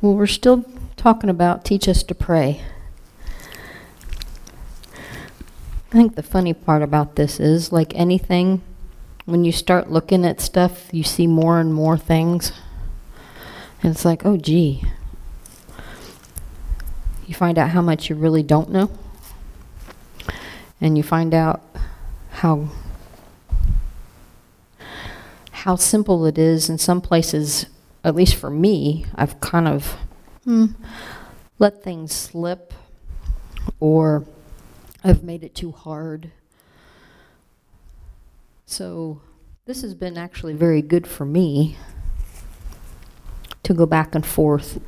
Well, we're still talking about teach us to pray. I think the funny part about this is, like anything, when you start looking at stuff, you see more and more things. And it's like, oh, gee. You find out how much you really don't know. And you find out how how simple it is in some places at least for me, I've kind of hmm, let things slip or I've made it too hard. So this has been actually very good for me to go back and forth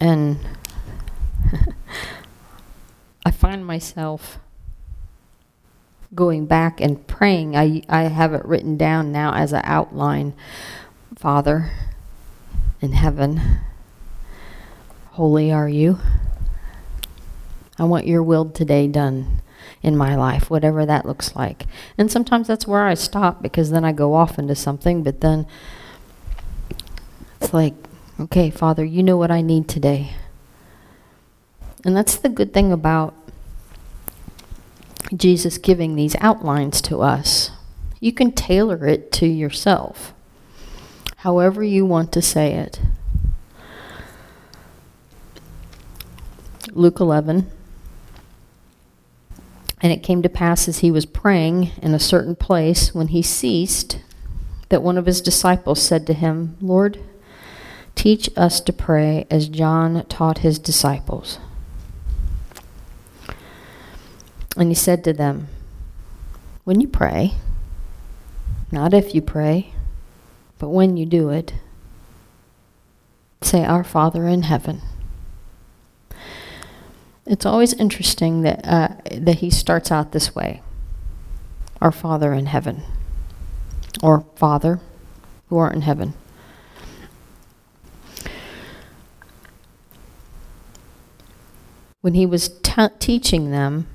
and I find myself going back and praying. I, I have it written down now as an outline Father in heaven, holy are you. I want your will today done in my life, whatever that looks like. And sometimes that's where I stop because then I go off into something, but then it's like, okay, Father, you know what I need today. And that's the good thing about Jesus giving these outlines to us. You can tailor it to yourself however you want to say it. Luke 11. And it came to pass as he was praying in a certain place, when he ceased, that one of his disciples said to him, Lord, teach us to pray as John taught his disciples. And he said to them, When you pray, not if you pray, but when you do it, say, Our Father in heaven. It's always interesting that, uh, that he starts out this way. Our Father in heaven. Or Father, who art in heaven. When he was teaching them,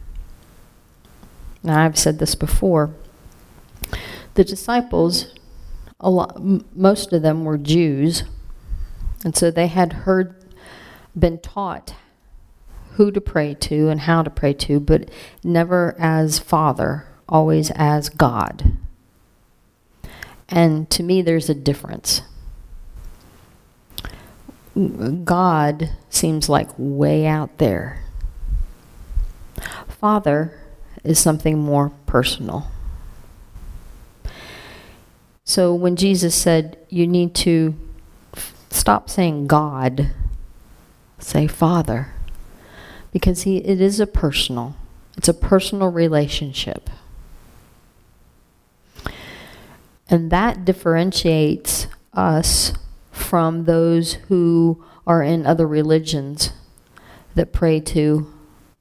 now I've said this before, the disciples a lot, most of them were Jews, and so they had heard, been taught who to pray to and how to pray to, but never as Father, always as God. And to me, there's a difference. God seems like way out there. Father is something more personal. So when Jesus said, you need to stop saying God, say Father, because he it is a personal, it's a personal relationship. And that differentiates us from those who are in other religions that pray to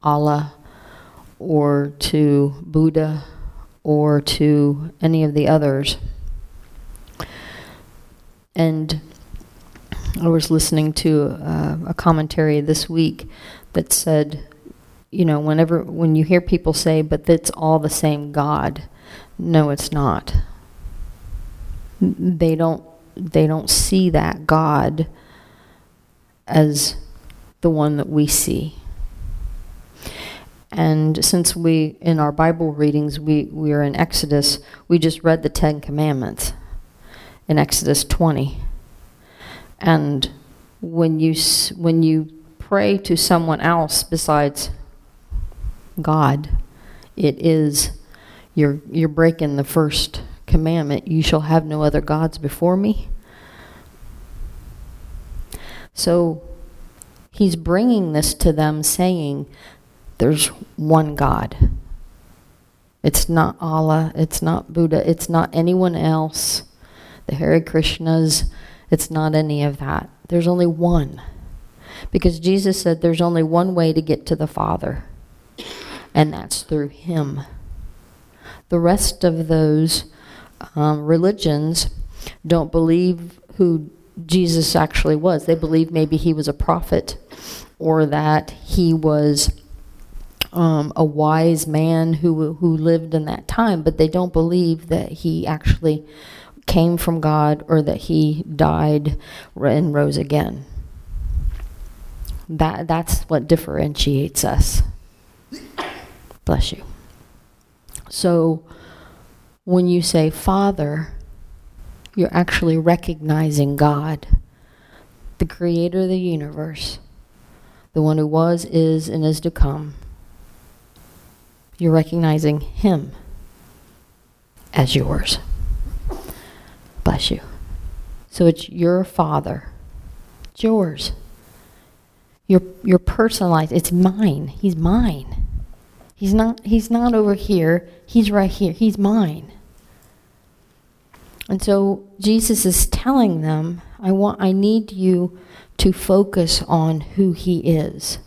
Allah or to Buddha or to any of the others. And I was listening to uh, a commentary this week that said, you know, whenever when you hear people say, but it's all the same God, no, it's not. They don't they don't see that God as the one that we see. And since we, in our Bible readings, we, we are in Exodus, we just read the Ten Commandments in Exodus 20. And when you when you pray to someone else besides God, it is you're you're breaking the first commandment, you shall have no other gods before me. So he's bringing this to them saying there's one God. It's not Allah, it's not Buddha, it's not anyone else the Hare Krishnas. It's not any of that. There's only one. Because Jesus said there's only one way to get to the Father, and that's through Him. The rest of those um, religions don't believe who Jesus actually was. They believe maybe he was a prophet or that he was um, a wise man who who lived in that time, but they don't believe that he actually came from God or that he died and rose again. That, that's what differentiates us. Bless you. So when you say Father, you're actually recognizing God, the creator of the universe, the one who was, is, and is to come. You're recognizing him as yours. Bless you. So it's your father. It's yours. Your your personalized. It's mine. He's mine. He's not he's not over here. He's right here. He's mine. And so Jesus is telling them, I want I need you to focus on who he is.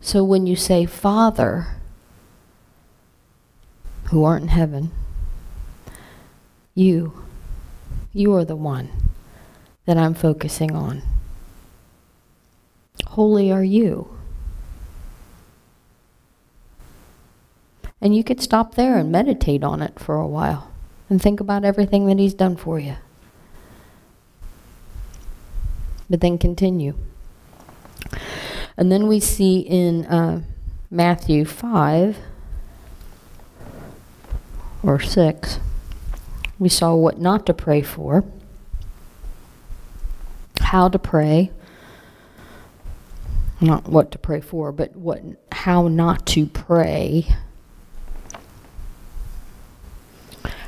So when you say Father, who aren't in heaven, you you are the one that I'm focusing on. Holy are you. And you could stop there and meditate on it for a while and think about everything that he's done for you. But then continue. And then we see in uh, Matthew 5 or 6 we saw what not to pray for, how to pray, not what to pray for, but what how not to pray,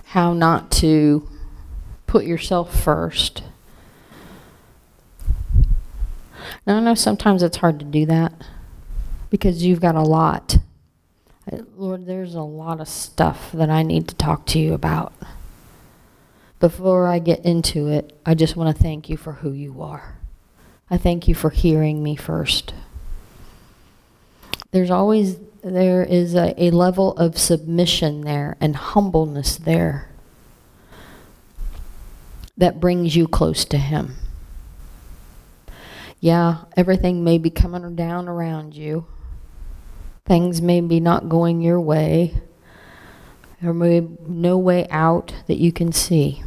how not to put yourself first. Now I know sometimes it's hard to do that because you've got a lot. Lord, there's a lot of stuff that I need to talk to you about. Before I get into it, I just want to thank you for who you are. I thank you for hearing me first. There's always, there is a, a level of submission there and humbleness there that brings you close to him. Yeah, everything may be coming down around you. Things may be not going your way. There may be no way out that you can see.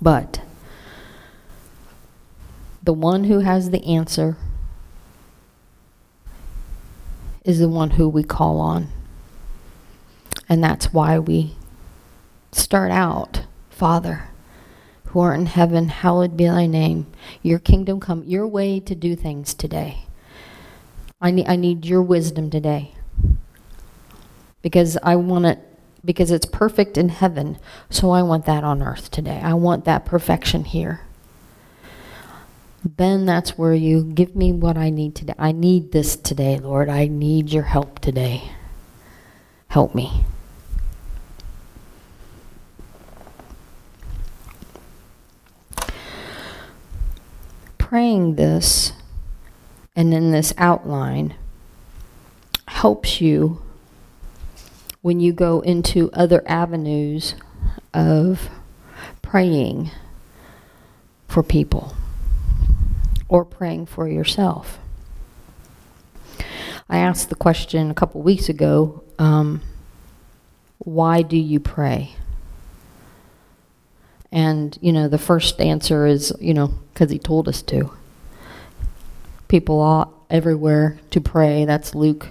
But the one who has the answer is the one who we call on. And that's why we start out, Father, who art in heaven, hallowed be thy name. Your kingdom come, your way to do things today. I need, I need your wisdom today. Because I want it because it's perfect in heaven. So I want that on earth today. I want that perfection here. Then that's where you give me what I need today. I need this today, Lord. I need your help today. Help me. Praying this and in this outline helps you when you go into other avenues of praying for people or praying for yourself. I asked the question a couple weeks ago, um, why do you pray? And, you know, the first answer is, you know, because he told us to. People ought everywhere to pray. That's Luke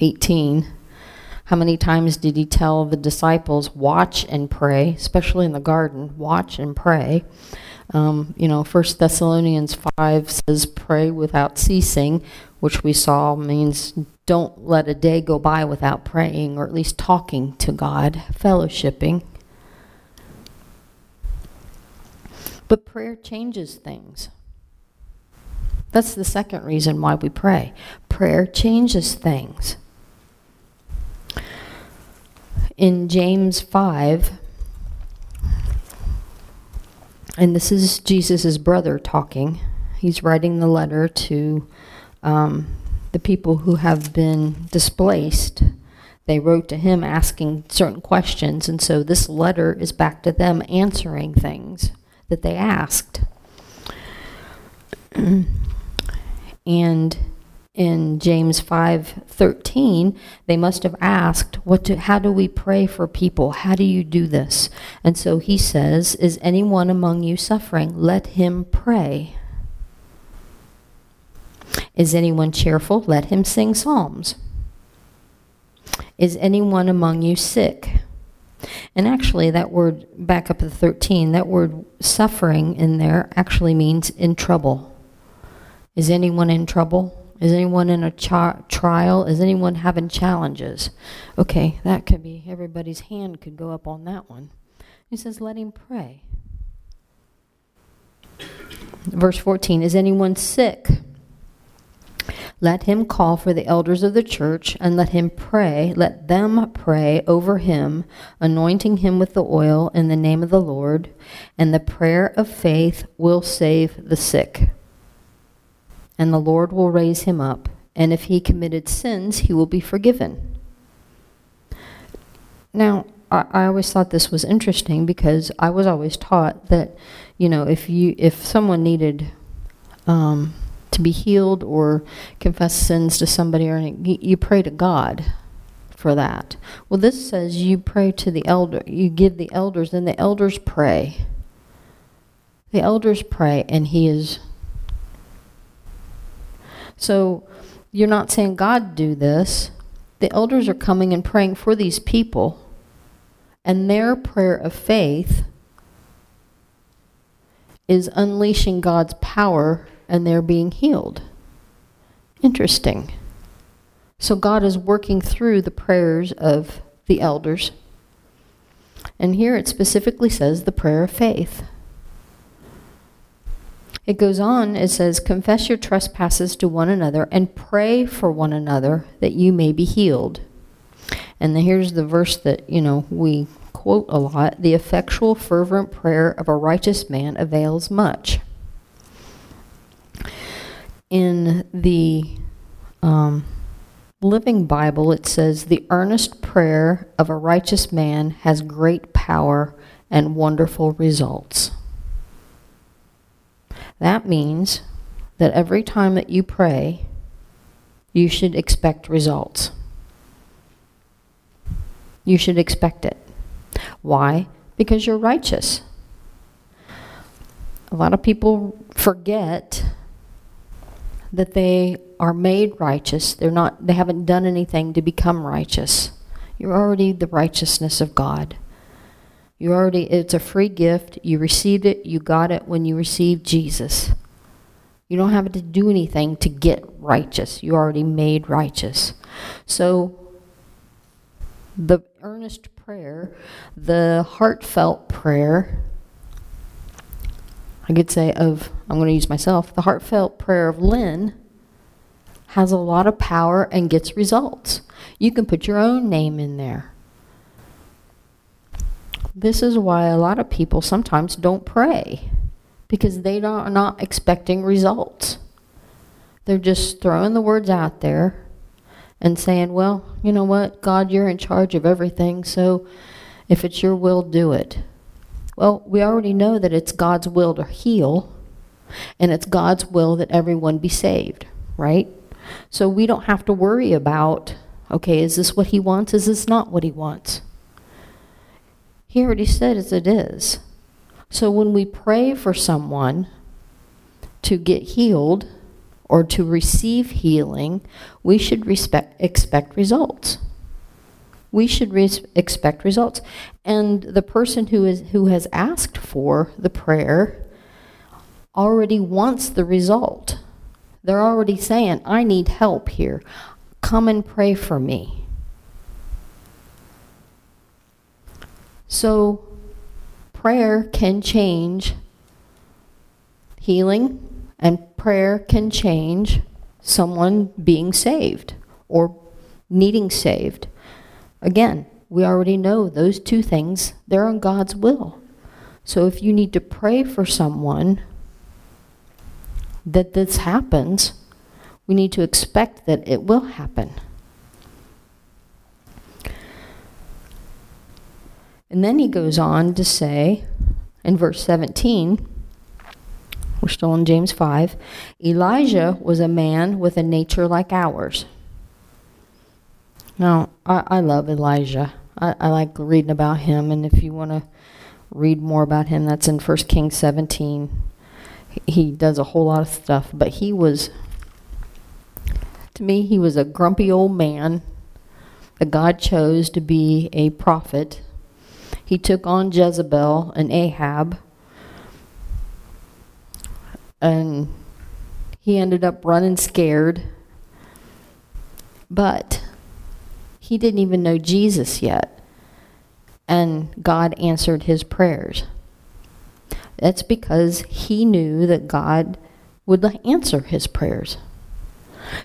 18. How many times did he tell the disciples, watch and pray, especially in the garden, watch and pray. Um, you know, First Thessalonians 5 says pray without ceasing, which we saw means don't let a day go by without praying, or at least talking to God, fellowshipping. But prayer changes things. That's the second reason why we pray. Prayer changes things in James 5, and this is Jesus' brother talking. He's writing the letter to um, the people who have been displaced. They wrote to him asking certain questions, and so this letter is back to them answering things that they asked. and in James 5:13, they must have asked, "What do, how do we pray for people? How do you do this?" And so he says, "Is anyone among you suffering? Let him pray." Is anyone cheerful? Let him sing psalms. Is anyone among you sick? And actually, that word, back up to 13, that word suffering in there actually means in trouble. Is anyone in trouble? Is anyone in a trial? Is anyone having challenges? Okay, that could be, everybody's hand could go up on that one. He says, let him pray. Verse 14, is anyone sick? Let him call for the elders of the church and let him pray, let them pray over him, anointing him with the oil in the name of the Lord, and the prayer of faith will save the sick. And the Lord will raise him up, and if he committed sins, he will be forgiven. Now, I, I always thought this was interesting because I was always taught that, you know, if you if someone needed um, to be healed or confess sins to somebody or anything, you pray to God for that. Well, this says you pray to the elder, you give the elders, and the elders pray. The elders pray, and he is... So, you're not saying God do this. The elders are coming and praying for these people, and their prayer of faith is unleashing God's power and they're being healed. Interesting. So God is working through the prayers of the elders. And here it specifically says the prayer of faith. It goes on, it says, Confess your trespasses to one another and pray for one another that you may be healed. And here's the verse that, you know, we quote a lot. The effectual fervent prayer of a righteous man avails much in the um, Living Bible, it says, The earnest prayer of a righteous man has great power and wonderful results. That means that every time that you pray, you should expect results. You should expect it. Why? Because you're righteous. A lot of people forget that they are made righteous. They're not, they haven't done anything to become righteous. You're already the righteousness of God. You already, it's a free gift. You received it. You got it when you received Jesus. You don't have to do anything to get righteous. You already made righteous. So the earnest prayer, the heartfelt prayer, I could say of, I'm going to use myself, the heartfelt prayer of Lynn has a lot of power and gets results. You can put your own name in there. This is why a lot of people sometimes don't pray because they are not expecting results. They're just throwing the words out there and saying, well, you know what, God, you're in charge of everything, so if it's your will, do it. Well, we already know that it's God's will to heal, and it's God's will that everyone be saved, right? So we don't have to worry about, okay, is this what he wants? Is this not what he wants? He already said as it is. So when we pray for someone to get healed or to receive healing, we should respect, expect results we should expect results. And the person who is who has asked for the prayer already wants the result. They're already saying, I need help here. Come and pray for me. So prayer can change healing and prayer can change someone being saved or needing saved. Again, we already know those two things, they're in God's will. So if you need to pray for someone that this happens, we need to expect that it will happen. And then he goes on to say, in verse 17, We're still in James 5. Elijah was a man with a nature like ours. Now, I, I love Elijah. I, I like reading about him, and if you want to read more about him, that's in 1 Kings 17. He does a whole lot of stuff, but he was, to me, he was a grumpy old man that God chose to be a prophet. He took on Jezebel and Ahab, and he ended up running scared. But he didn't even know Jesus yet. And God answered his prayers. That's because he knew that God would answer his prayers.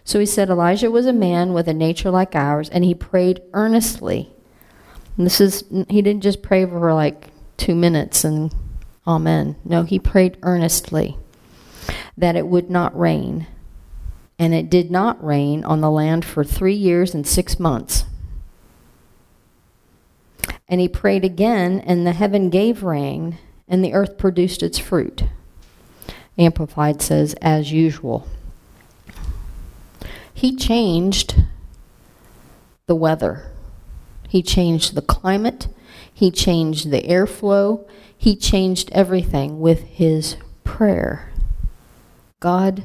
So he said Elijah was a man with a nature like ours, and he prayed earnestly. This is, he didn't just pray for like two minutes and amen. No, he prayed earnestly that it would not rain. And it did not rain on the land for three years and six months. And he prayed again, and the heaven gave rain, and the earth produced its fruit. Amplified says, as usual. He changed the weather. He changed the climate. He changed the airflow. He changed everything with his prayer. God,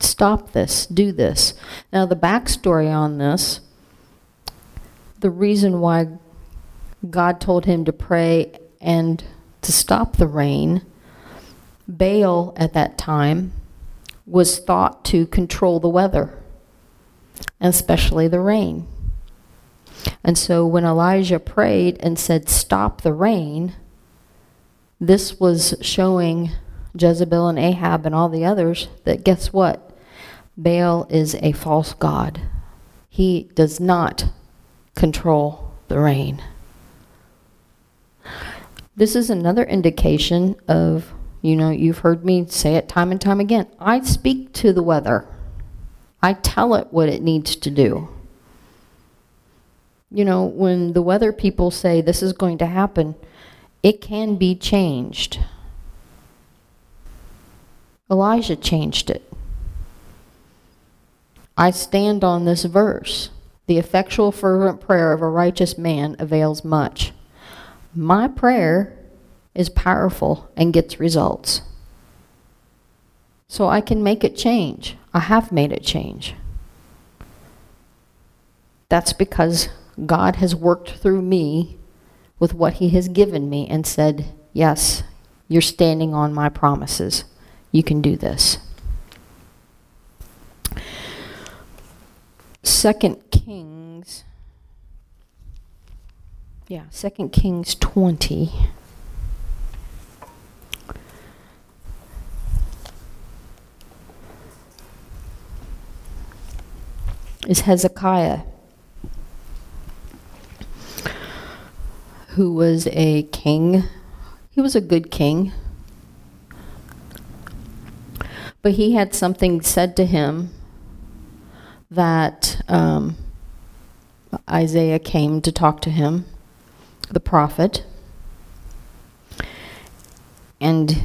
stop this, do this. Now, the backstory on this, the reason why God told him to pray and to stop the rain. Baal at that time was thought to control the weather, especially the rain. And so when Elijah prayed and said, stop the rain, this was showing Jezebel and Ahab and all the others that guess what? Baal is a false god. He does not control the rain. This is another indication of, you know, you've heard me say it time and time again. I speak to the weather. I tell it what it needs to do. You know, when the weather people say this is going to happen, it can be changed. Elijah changed it. I stand on this verse. The effectual fervent prayer of a righteous man avails much my prayer is powerful and gets results. So I can make it change. I have made it change. That's because God has worked through me with what he has given me and said, yes, you're standing on my promises. You can do this. Second Kings yeah, Second Kings 20. Is Hezekiah, who was a king. He was a good king. But he had something said to him that um, Isaiah came to talk to him the prophet, and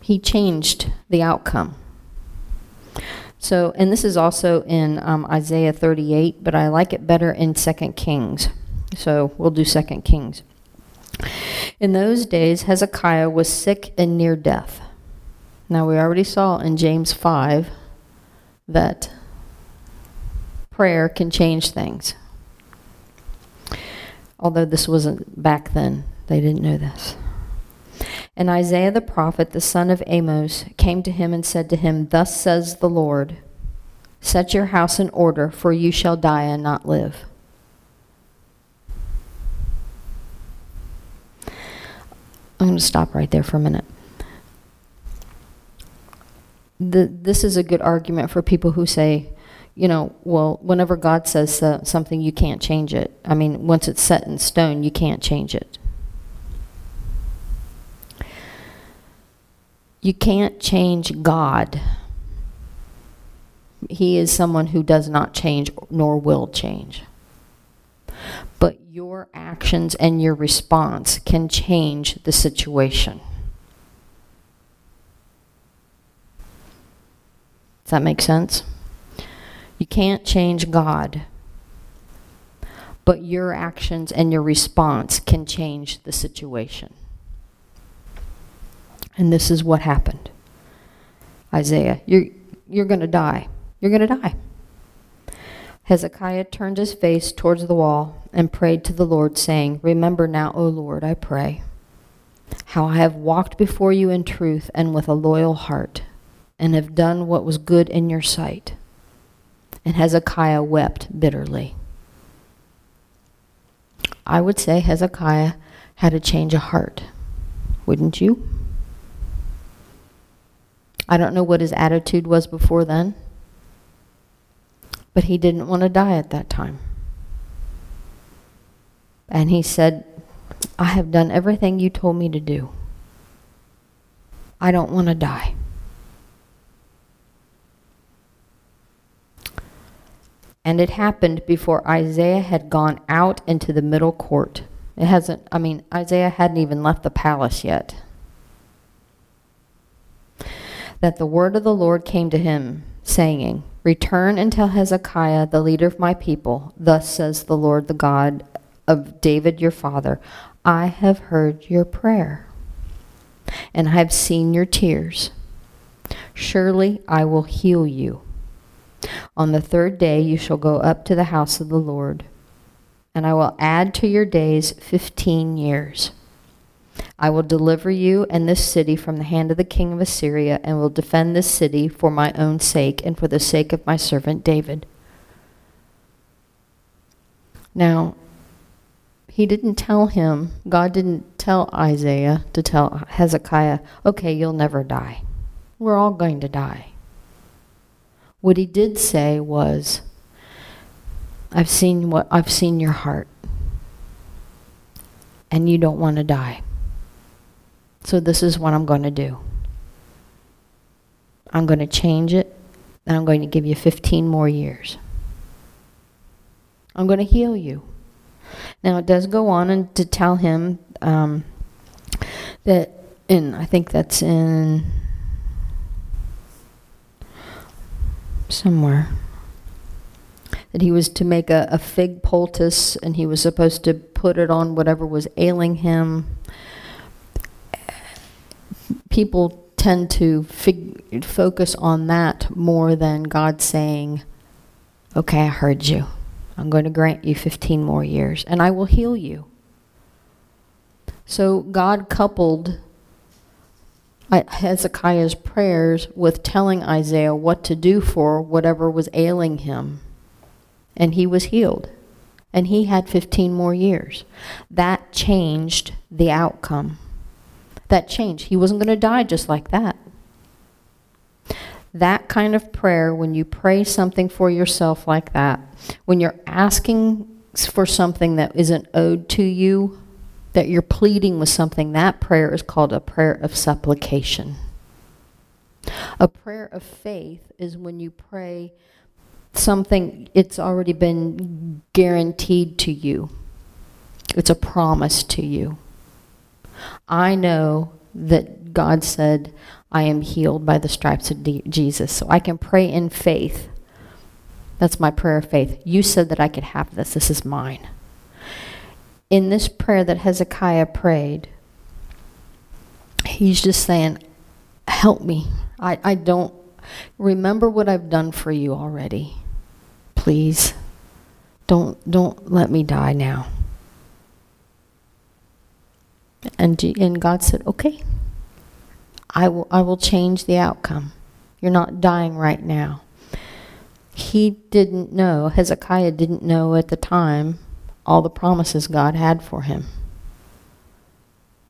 he changed the outcome. So, and this is also in um, Isaiah 38, but I like it better in 2 Kings. So we'll do 2 Kings. In those days, Hezekiah was sick and near death. Now, we already saw in James 5 that prayer can change things although this wasn't back then. They didn't know this. And Isaiah the prophet, the son of Amos, came to him and said to him, Thus says the Lord, Set your house in order, for you shall die and not live. I'm going to stop right there for a minute. The, this is a good argument for people who say, you know, well, whenever God says uh, something, you can't change it. I mean, once it's set in stone, you can't change it. You can't change God. He is someone who does not change nor will change but your actions and your response can change the situation. Does that make sense? You can't change God, but your actions and your response can change the situation. And this is what happened. Isaiah, you're, you're going to die. You're going to die. Hezekiah turned his face towards the wall and prayed to the Lord, saying, Remember now, O Lord, I pray, how I have walked before you in truth and with a loyal heart, and have done what was good in your sight. And Hezekiah wept bitterly. I would say Hezekiah had a change of heart. Wouldn't you? I don't know what his attitude was before then. But he didn't want to die at that time. And he said, I have done everything you told me to do. I don't want to die. And it happened before Isaiah had gone out into the middle court. It hasn't, I mean, Isaiah hadn't even left the palace yet. That the word of the Lord came to him, saying, Return and tell Hezekiah, the leader of my people, Thus says the Lord, the God of David your father, I have heard your prayer, and I have seen your tears. Surely I will heal you. On the third day you shall go up to the house of the Lord, and I will add to your days fifteen years. I will deliver you and this city from the hand of the king of Assyria, and will defend this city for my own sake and for the sake of my servant David. Now, he didn't tell him, God didn't tell Isaiah to tell Hezekiah, okay, you'll never die. We're all going to die. What he did say was, I've seen what I've seen your heart. And you don't want to die. So this is what I'm going to do. I'm going to change it, and I'm going to give you 15 more years. I'm going to heal you. Now, it does go on and to tell him um, that, and I think that's in somewhere, that he was to make a, a fig poultice, and he was supposed to put it on whatever was ailing him people tend to fig- focus on that more than God saying, okay, I heard you. I'm going to grant you 15 more years, and I will heal you. So God coupled Hezekiah's prayers with telling Isaiah what to do for whatever was ailing him. And he was healed. And he had 15 more years. That changed the outcome that change. He wasn't going to die just like that. That kind of prayer, when you pray something for yourself like that, when you're asking for something that isn't owed to you, that you're pleading with something, that prayer is called a prayer of supplication. A prayer of faith is when you pray something, it's already been guaranteed to you. It's a promise to you. I know that God said, I am healed by the stripes of Jesus. So I can pray in faith. That's my prayer of faith. You said that I could have this. This is mine. In this prayer that Hezekiah prayed, he's just saying, help me. I, I don't, remember what I've done for you already. Please. Don't, don't let me die now. And, and God said, okay, I will, I will change the outcome. You're not dying right now. He didn't know, Hezekiah didn't know at the time all the promises God had for him.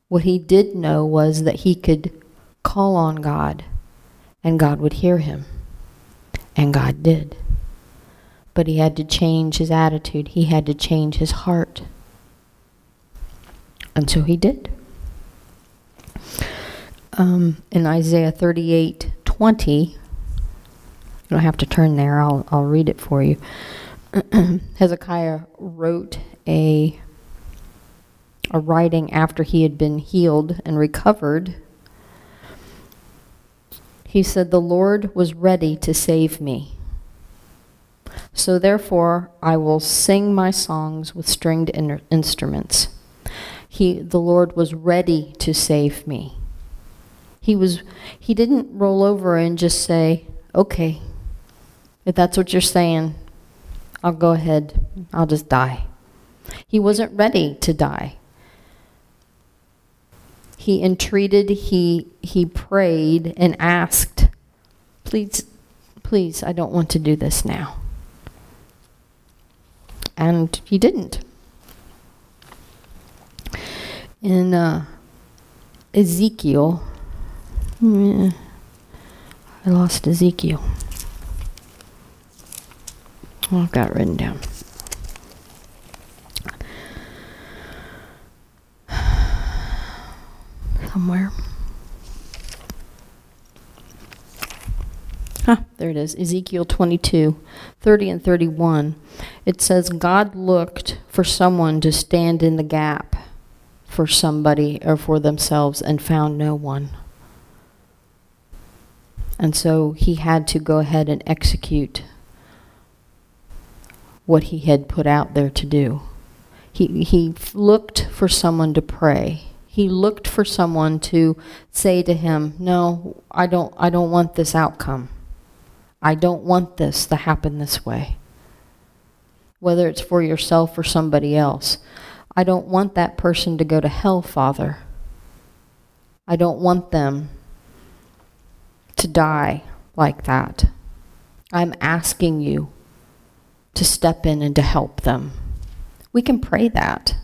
What he did know was that he could call on God and God would hear him. And God did. But he had to change his attitude. He had to change his heart. And so he did. Um, in Isaiah 38, 20, you don't have to turn there, I'll, I'll read it for you. Hezekiah wrote a, a writing after he had been healed and recovered. He said, The Lord was ready to save me. So therefore, I will sing my songs with stringed in instruments. He, the Lord was ready to save me. He was, he didn't roll over and just say, okay, if that's what you're saying, I'll go ahead, I'll just die. He wasn't ready to die. He entreated, he, he prayed and asked, please, please, I don't want to do this now. And he didn't. In uh, Ezekiel, I lost Ezekiel. Oh, I've got it written down. Somewhere. Ah, there it is, Ezekiel 22, 30 and 31. It says, God looked for someone to stand in the gap for somebody or for themselves and found no one. And so he had to go ahead and execute what he had put out there to do. He, he looked for someone to pray. He looked for someone to say to him, no, I don't, I don't want this outcome. I don't want this to happen this way. Whether it's for yourself or somebody else. I don't want that person to go to hell, Father. I don't want them to die like that. I'm asking you to step in and to help them. We can pray that.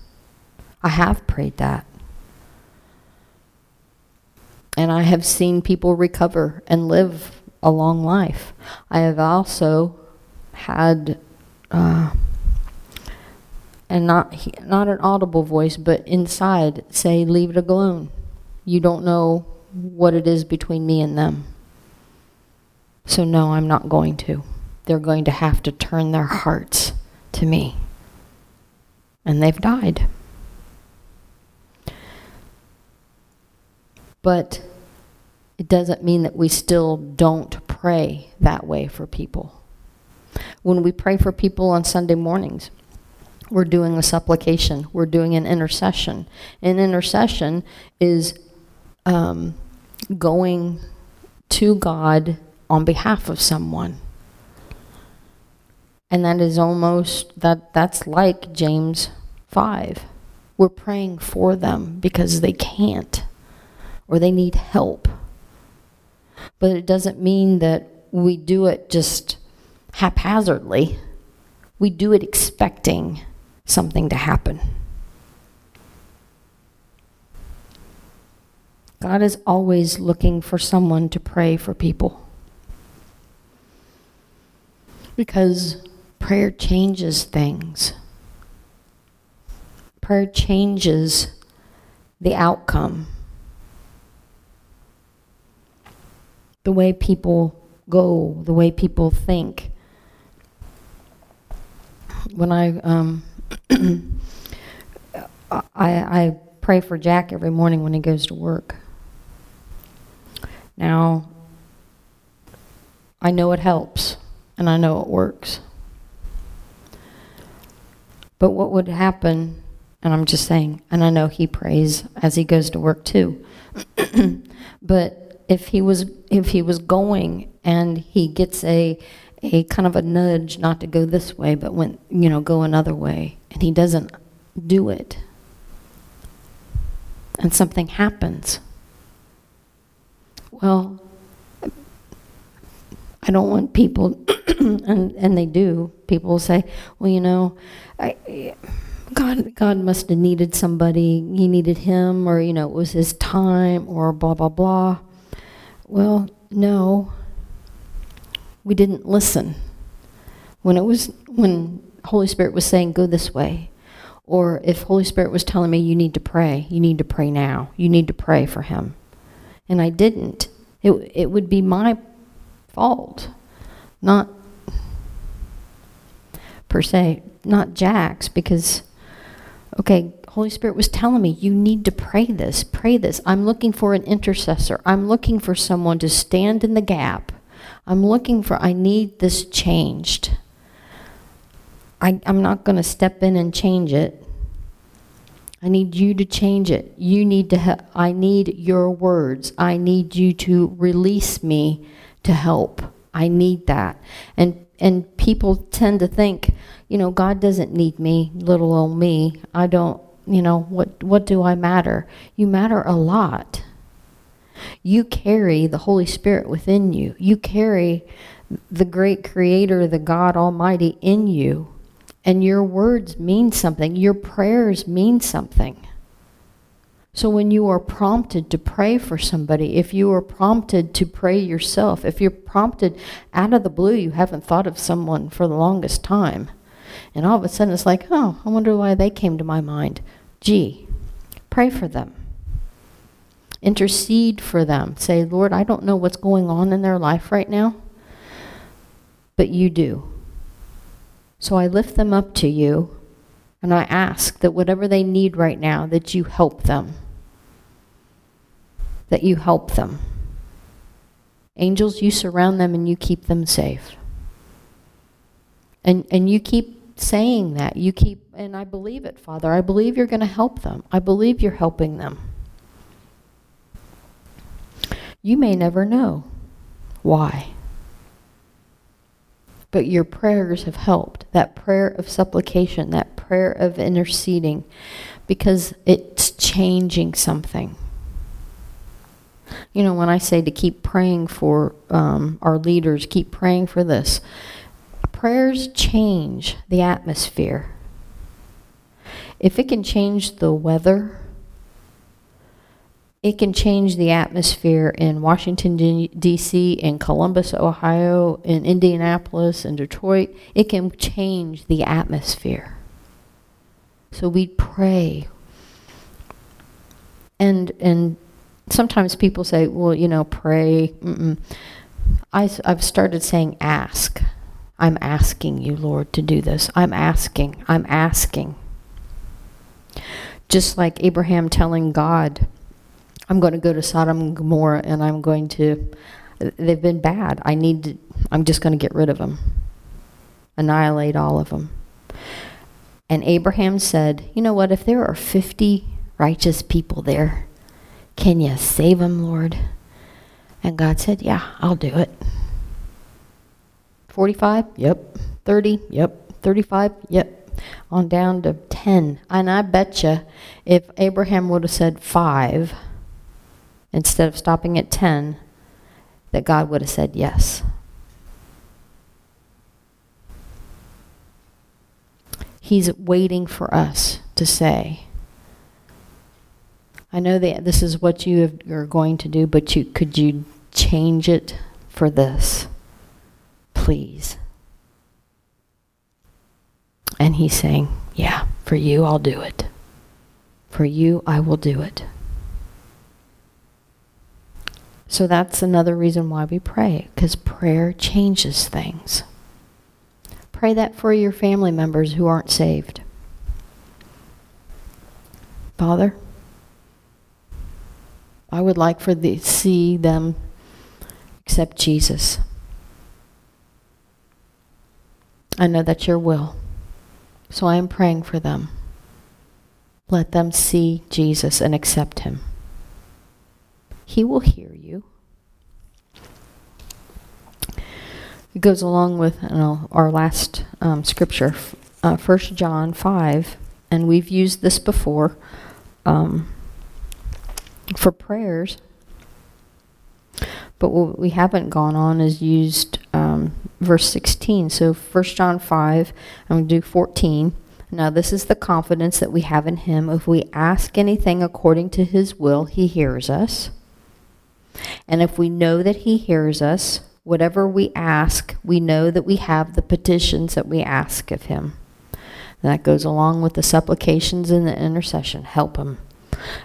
I have prayed that. And I have seen people recover and live a long life. I have also had, uh, and not not an audible voice, but inside say, leave it alone. You don't know what it is between me and them. So no, I'm not going to. They're going to have to turn their hearts to me. And they've died. But it doesn't mean that we still don't pray that way for people. When we pray for people on Sunday mornings, we're doing a supplication. We're doing an intercession. An intercession is um, going to God on behalf of someone. And that is almost, that that's like James 5. We're praying for them because they can't or they need help but it doesn't mean that we do it just haphazardly. We do it expecting something to happen. God is always looking for someone to pray for people. Because prayer changes things. Prayer changes the outcome. the way people go, the way people think. When I, um, I, I pray for Jack every morning when he goes to work. Now, I know it helps, and I know it works. But what would happen, and I'm just saying, and I know he prays as he goes to work too, but if he was if he was going and he gets a a kind of a nudge not to go this way but went you know go another way. And he doesn't do it. And something happens. Well I don't want people and and they do. People say well you know I God God must have needed somebody. He needed him or you know it was his time or blah blah blah. Well, no. We didn't listen. When it was when Holy Spirit was saying go this way or if Holy Spirit was telling me you need to pray, you need to pray now. You need to pray for him. And I didn't. It it would be my fault. Not per se, not Jack's because okay, Holy Spirit was telling me, you need to pray this, pray this. I'm looking for an intercessor. I'm looking for someone to stand in the gap. I'm looking for, I need this changed. I, I'm not going to step in and change it. I need you to change it. You need to. I need your words. I need you to release me to help. I need that. And, and people tend to think, you know, God doesn't need me, little old me. I don't, you know, what, what do I matter? You matter a lot. You carry the Holy Spirit within you. You carry the great creator, the God Almighty in you. And your words mean something. Your prayers mean something. So when you are prompted to pray for somebody, if you are prompted to pray yourself, if you're prompted out of the blue, you haven't thought of someone for the longest time, and all of a sudden it's like, oh, I wonder why they came to my mind. Gee, pray for them. Intercede for them. Say, Lord, I don't know what's going on in their life right now, but you do. So I lift them up to you and I ask that whatever they need right now, that you help them. That you help them. Angels, you surround them and you keep them safe. And, and you keep saying that. You keep, and I believe it, Father. I believe you're going to help them. I believe you're helping them. You may never know why but your prayers have helped. That prayer of supplication, that prayer of interceding, because it's changing something. You know, when I say to keep praying for um, our leaders, keep praying for this, prayers change the atmosphere. If it can change the weather, it can change the atmosphere in Washington, D.C., in Columbus, Ohio, in Indianapolis, in Detroit. It can change the atmosphere. So we pray. And, and sometimes people say, well, you know, pray. Mm -mm. I, I've started saying ask. I'm asking you, Lord, to do this. I'm asking. I'm asking. Just like Abraham telling God, I'm going to go to Sodom and Gomorrah and I'm going to, they've been bad. I need to, I'm just going to get rid of them. Annihilate all of them. And Abraham said, you know what, if there are 50 righteous people there, can you save them, Lord? And God said, yeah, I'll do it. 45? Yep. 30? Yep. 35? Yep. On down to 10. And I bet you if Abraham would have said 5, instead of stopping at 10, that God would have said yes. He's waiting for us to say, I know that this is what you have, are going to do, but you could you change it for this? Please. And he's saying, yeah, for you I'll do it. For you I will do it. So that's another reason why we pray, because prayer changes things. Pray that for your family members who aren't saved. Father, I would like for the see them accept Jesus. I know that's your will. So I am praying for them. Let them see Jesus and accept him. He will hear. It goes along with you know, our last um, scripture, uh, 1 John 5, and we've used this before um, for prayers. But what we haven't gone on is used um, verse 16. So 1 John 5, I'm going to do 14. Now this is the confidence that we have in him. If we ask anything according to his will, he hears us. And if we know that he hears us, whatever we ask, we know that we have the petitions that we ask of him. And that goes along with the supplications and the intercession. Help him.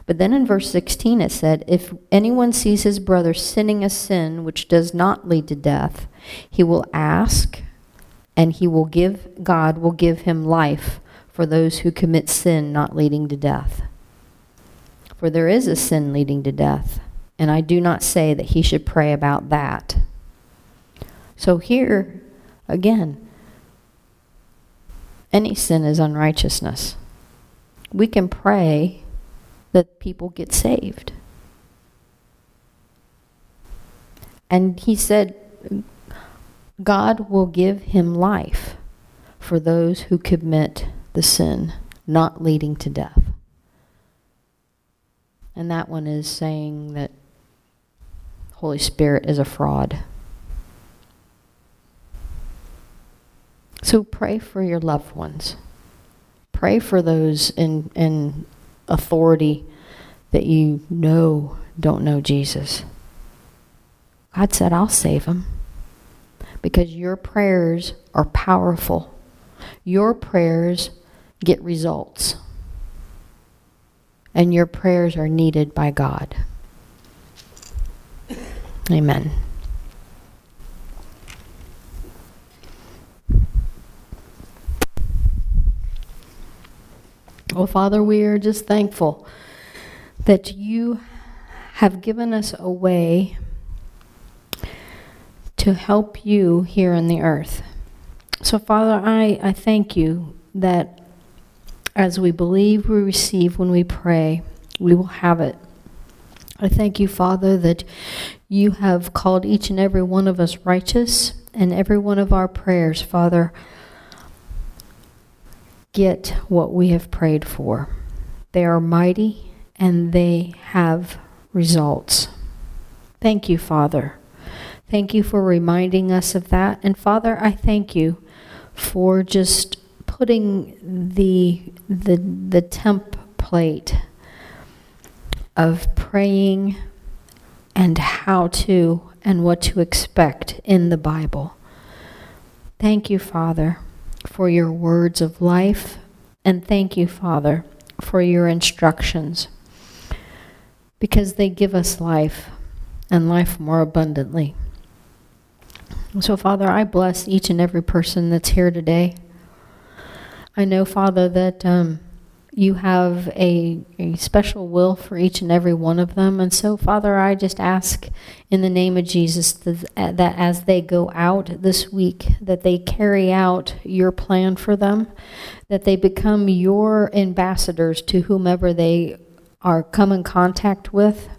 But then in verse 16 it said, If anyone sees his brother sinning a sin which does not lead to death, he will ask, and he will give, God will give him life for those who commit sin not leading to death. For there is a sin leading to death, and I do not say that he should pray about that. So here, again, any sin is unrighteousness. We can pray that people get saved. And he said, God will give him life for those who commit the sin, not leading to death. And that one is saying that Holy Spirit is a fraud. So pray for your loved ones. Pray for those in, in authority that you know don't know Jesus. God said, I'll save them. Because your prayers are powerful. Your prayers get results. And your prayers are needed by God. Amen. Well, Father, we are just thankful that you have given us a way to help you here on the earth. So, Father, I, I thank you that as we believe, we receive when we pray, we will have it. I thank you, Father, that you have called each and every one of us righteous, and every one of our prayers, Father, get what we have prayed for. They are mighty, and they have results. Thank you, Father. Thank you for reminding us of that. And Father, I thank you for just putting the the the template of praying and how to and what to expect in the Bible. Thank you, Father, for your words of life, and thank you, Father, for your instructions, because they give us life and life more abundantly. So, Father, I bless each and every person that's here today. I know, Father, that um, you have a, a special will for each and every one of them. And so, Father, I just ask in the name of Jesus that, uh, that as they go out this week, that they carry out your plan for them, that they become your ambassadors to whomever they are come in contact with.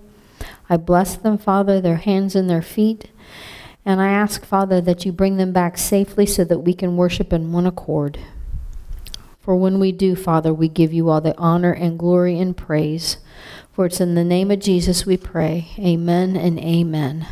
I bless them, Father, their hands and their feet. And I ask, Father, that you bring them back safely so that we can worship in one accord. For when we do, Father, we give you all the honor and glory and praise. For it's in the name of Jesus we pray. Amen and amen.